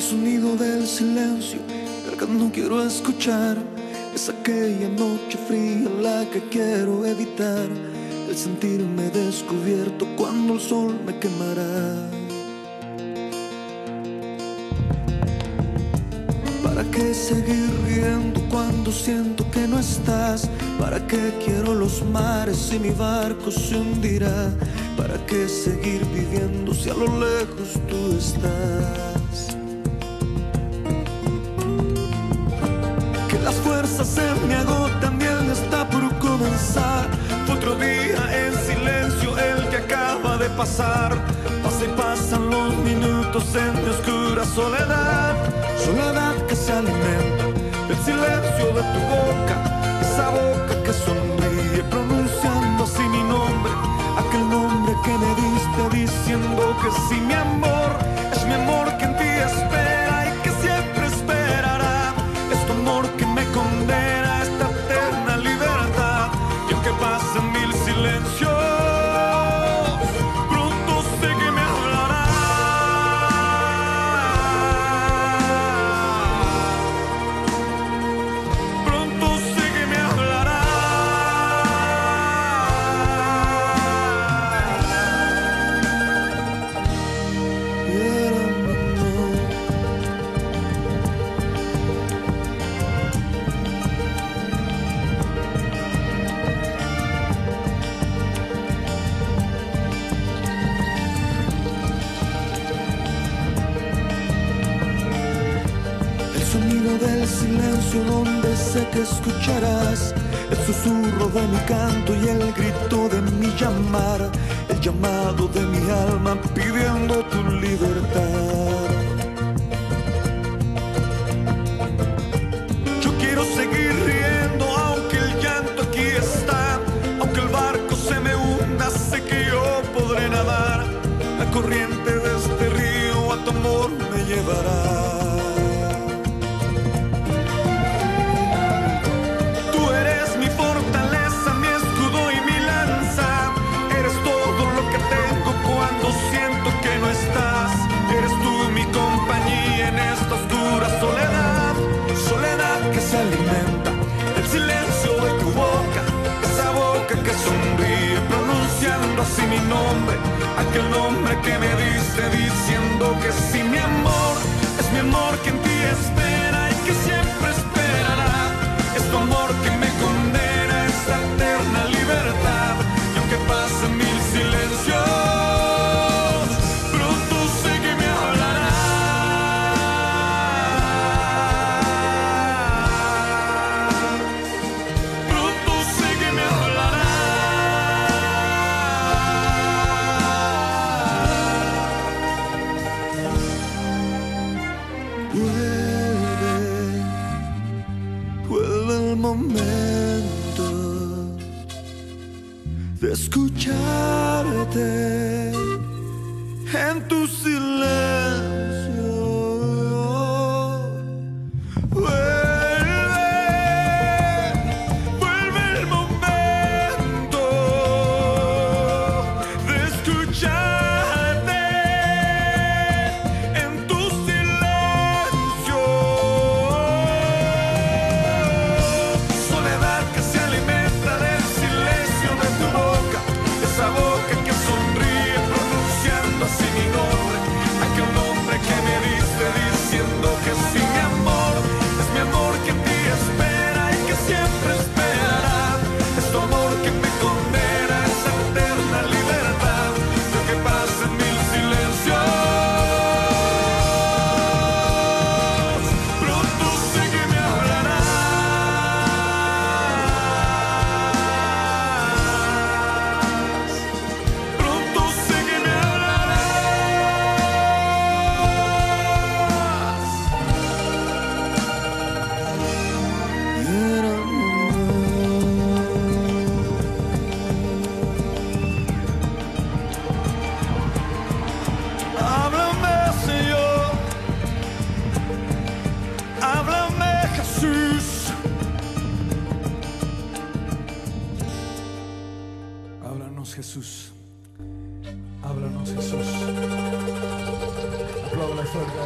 El sonido del silencio, el que no quiero escuchar. Es aquella noche fría la que quiero evitar. El sentirme descubierto cuando el sol me quemará. ¿Para qué seguir riendo cuando siento que no estás? ¿Para qué quiero los mares y mi barco se hundirá? ¿Para qué seguir viviendo si a lo lejos tú estás? Fuerzas se me agotan bien está por comenzar. Fue otro día en silencio el que acaba de pasar. Pasa y pasan los minutos en mi oscura soledad. Soledad que se alimenta del silencio de tu boca del silencio donde sé que escucharás el susurro de mi canto y el grito de mi llamar, el llamado de mi alma pidiendo tu libertad. Pronunciando así mi nombre. Aquel nombre que me diste diciendo que sí, mi amor. Es mi amor que en ti espera y que siempre el momento de escucharte en tu silencio. Me diste Jesús. Háblanos Jesús. Aplauda fuerte